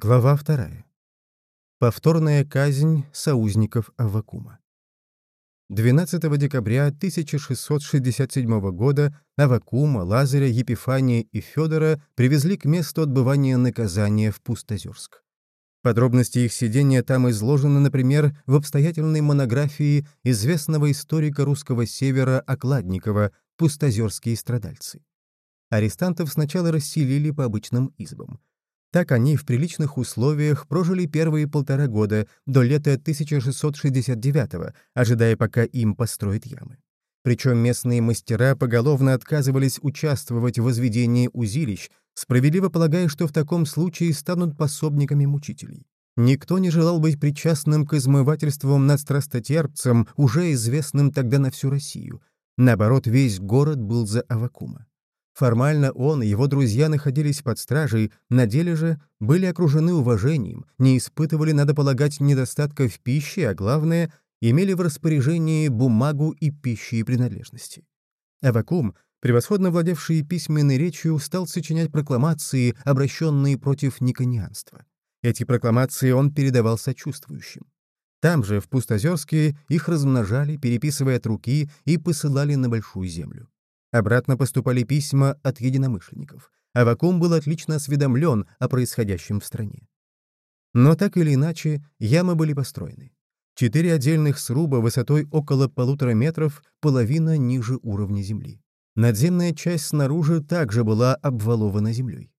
Глава вторая. Повторная казнь союзников Аввакума. 12 декабря 1667 года Аввакума, Лазаря, Епифания и Федора привезли к месту отбывания наказания в Пустозерск. Подробности их сидения там изложены, например, в обстоятельной монографии известного историка русского севера Окладникова «Пустозерские страдальцы». Арестантов сначала расселили по обычным избам. Так они в приличных условиях прожили первые полтора года, до лета 1669 ожидая, пока им построят ямы. Причем местные мастера поголовно отказывались участвовать в возведении узилищ, справедливо полагая, что в таком случае станут пособниками мучителей. Никто не желал быть причастным к измывательствам над страстотерпцем, уже известным тогда на всю Россию. Наоборот, весь город был за Авакума. Формально он и его друзья находились под стражей, на деле же были окружены уважением, не испытывали, надо полагать, недостатка в пище, а главное, имели в распоряжении бумагу и пищи и принадлежности. Авакум, превосходно владевший письменной речью, стал сочинять прокламации, обращенные против никонианства. Эти прокламации он передавал сочувствующим. Там же, в Пустозерске, их размножали, переписывая от руки, и посылали на Большую Землю. Обратно поступали письма от единомышленников. Авакум был отлично осведомлен о происходящем в стране. Но так или иначе, ямы были построены. Четыре отдельных сруба высотой около полутора метров, половина ниже уровня земли. Надземная часть снаружи также была обвалована землей.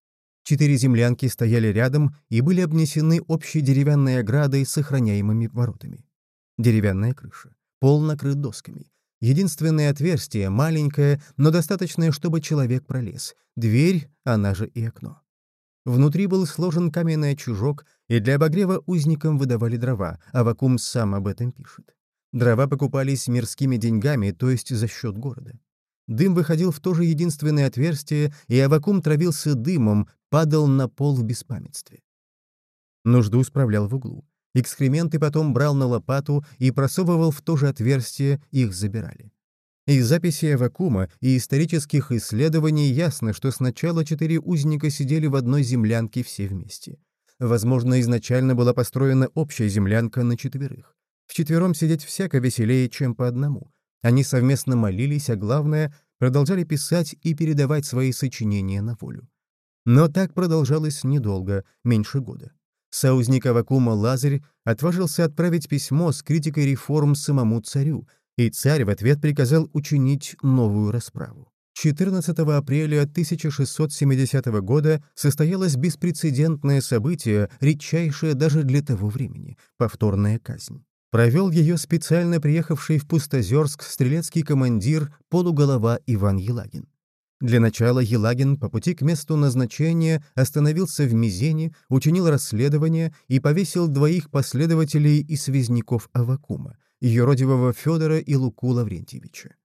Четыре землянки стояли рядом и были обнесены общей деревянной оградой с охраняемыми воротами. Деревянная крыша. Пол накрыт досками. Единственное отверстие, маленькое, но достаточное, чтобы человек пролез. Дверь, она же и окно. Внутри был сложен каменный чужок, и для обогрева узникам выдавали дрова, а Вакум сам об этом пишет. Дрова покупались мирскими деньгами, то есть за счет города. Дым выходил в то же единственное отверстие, и Авакум травился дымом, падал на пол в беспамятстве. Нужду справлял в углу. Экскременты потом брал на лопату и просовывал в то же отверстие, их забирали. Из записей Авакума и исторических исследований ясно, что сначала четыре узника сидели в одной землянке все вместе. Возможно, изначально была построена общая землянка на четверых. Вчетвером сидеть всяко веселее, чем по одному. Они совместно молились, а главное, продолжали писать и передавать свои сочинения на волю. Но так продолжалось недолго, меньше года. Союзник Авакума Лазарь отважился отправить письмо с критикой реформ самому царю, и царь в ответ приказал учинить новую расправу. 14 апреля 1670 года состоялось беспрецедентное событие, редчайшее даже для того времени — повторная казнь. Провел ее специально приехавший в Пустозерск стрелецкий командир полуголова Иван Елагин. Для начала Елагин по пути к месту назначения остановился в Мизене, учинил расследование и повесил двоих последователей и связняков Авакума, юродивого Федора и Луку Лаврентьевича.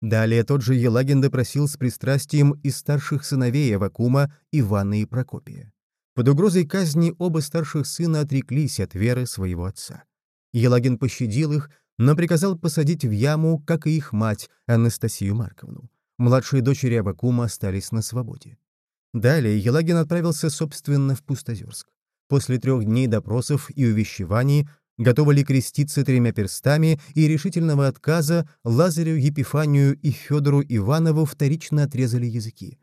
Далее тот же Елагин допросил с пристрастием и старших сыновей Авакума Ивана и Прокопия. Под угрозой казни оба старших сына отреклись от веры своего отца. Елагин пощадил их, но приказал посадить в яму, как и их мать, Анастасию Марковну. Младшие дочери Абакума остались на свободе. Далее Елагин отправился, собственно, в Пустозерск. После трех дней допросов и увещеваний, готовы ли креститься тремя перстами и решительного отказа, Лазарю, Епифанию и Федору Иванову вторично отрезали языки.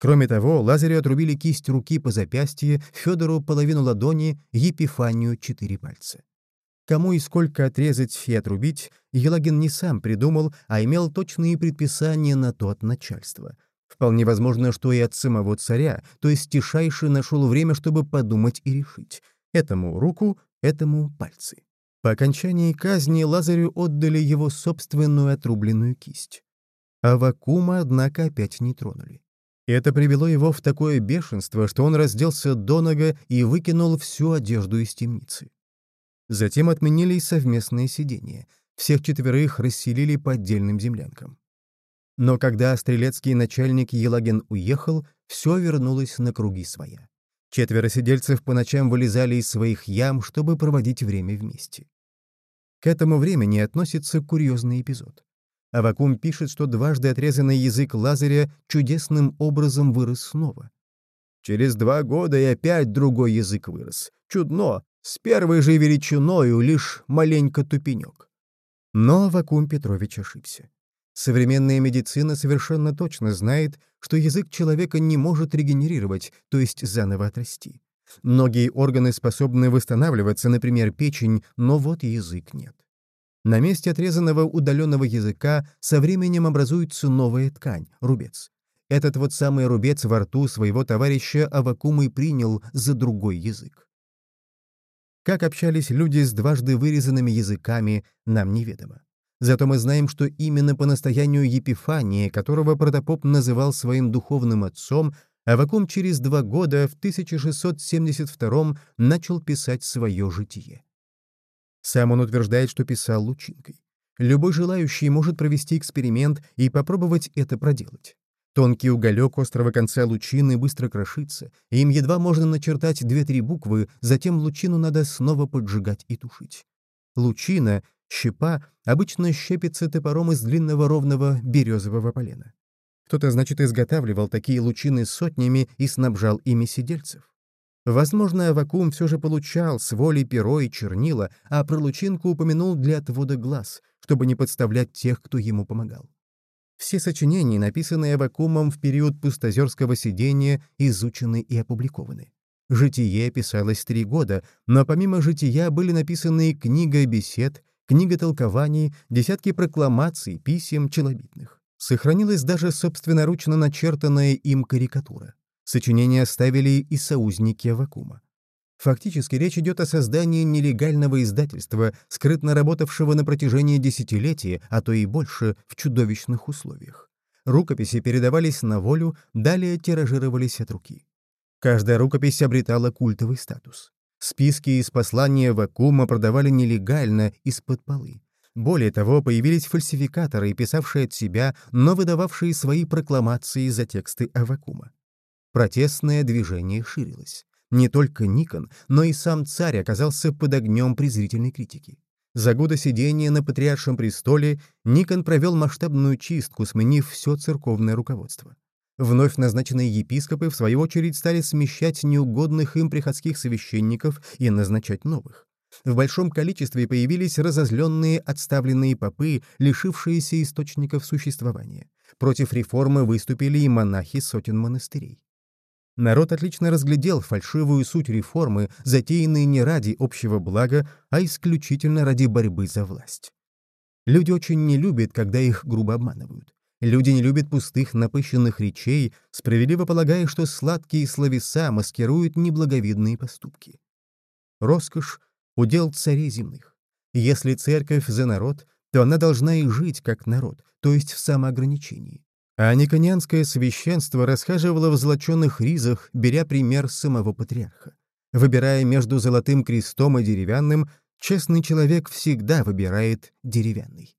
Кроме того, Лазарю отрубили кисть руки по запястье, Федору — половину ладони, Епифанию — четыре пальца. Кому и сколько отрезать и отрубить, Елагин не сам придумал, а имел точные предписания на то от начальства. Вполне возможно, что и от самого царя, то есть Тишайший нашел время, чтобы подумать и решить. Этому руку, этому пальцы. По окончании казни Лазарю отдали его собственную отрубленную кисть. А Вакума, однако, опять не тронули. Это привело его в такое бешенство, что он разделся до нога и выкинул всю одежду из темницы. Затем отменили и совместные сидения. Всех четверых расселили по отдельным землянкам. Но когда стрелецкий начальник Елагин уехал, все вернулось на круги своя. Четверо сидельцев по ночам вылезали из своих ям, чтобы проводить время вместе. К этому времени относится курьезный эпизод. Авакум пишет, что дважды отрезанный язык Лазаря чудесным образом вырос снова. Через два года и опять другой язык вырос. Чудно, с первой же величиною лишь маленько тупенек. Но Вакум Петрович ошибся. Современная медицина совершенно точно знает, что язык человека не может регенерировать, то есть заново отрасти. Многие органы способны восстанавливаться, например, печень, но вот язык нет. На месте отрезанного удаленного языка со временем образуется новая ткань — рубец. Этот вот самый рубец во рту своего товарища Авакум и принял за другой язык. Как общались люди с дважды вырезанными языками, нам неведомо. Зато мы знаем, что именно по настоянию Епифания, которого протопоп называл своим духовным отцом, Авакум через два года, в 1672 начал писать свое житие. Сам он утверждает, что писал лучинкой. Любой желающий может провести эксперимент и попробовать это проделать. Тонкий уголек острого конца лучины быстро крошится, и им едва можно начертать две-три буквы, затем лучину надо снова поджигать и тушить. Лучина, щепа, обычно щепится топором из длинного ровного березового полена. Кто-то, значит, изготавливал такие лучины сотнями и снабжал ими сидельцев. Возможно, Авакум все же получал с волей перо и чернила, а про лучинку упомянул для отвода глаз, чтобы не подставлять тех, кто ему помогал. Все сочинения, написанные Авакумом в период пустозерского сидения, изучены и опубликованы. «Житие» писалось три года, но помимо «Жития» были написаны книга бесед, книга толкований, десятки прокламаций, писем челобитных. Сохранилась даже собственноручно начертанная им карикатура. Сочинение оставили и союзники Авакума. Фактически речь идет о создании нелегального издательства, скрытно работавшего на протяжении десятилетий, а то и больше, в чудовищных условиях. Рукописи передавались на волю, далее тиражировались от руки. Каждая рукопись обретала культовый статус. Списки из послания Вакума продавали нелегально из-под полы. Более того, появились фальсификаторы, писавшие от себя, но выдававшие свои прокламации за тексты Авакума. Протестное движение ширилось. Не только Никон, но и сам царь оказался под огнем презрительной критики. За годы сидения на патриаршем престоле Никон провел масштабную чистку, сменив все церковное руководство. Вновь назначенные епископы, в свою очередь, стали смещать неугодных им приходских священников и назначать новых. В большом количестве появились разозленные отставленные попы, лишившиеся источников существования. Против реформы выступили и монахи сотен монастырей. Народ отлично разглядел фальшивую суть реформы, затеянные не ради общего блага, а исключительно ради борьбы за власть. Люди очень не любят, когда их грубо обманывают. Люди не любят пустых напыщенных речей, справедливо полагая, что сладкие словеса маскируют неблаговидные поступки. Роскошь удел царей земных. Если церковь за народ, то она должна и жить как народ, то есть в самоограничении. А никонянское священство расхаживало в золоченных ризах, беря пример самого патриарха. Выбирая между золотым крестом и деревянным, честный человек всегда выбирает деревянный.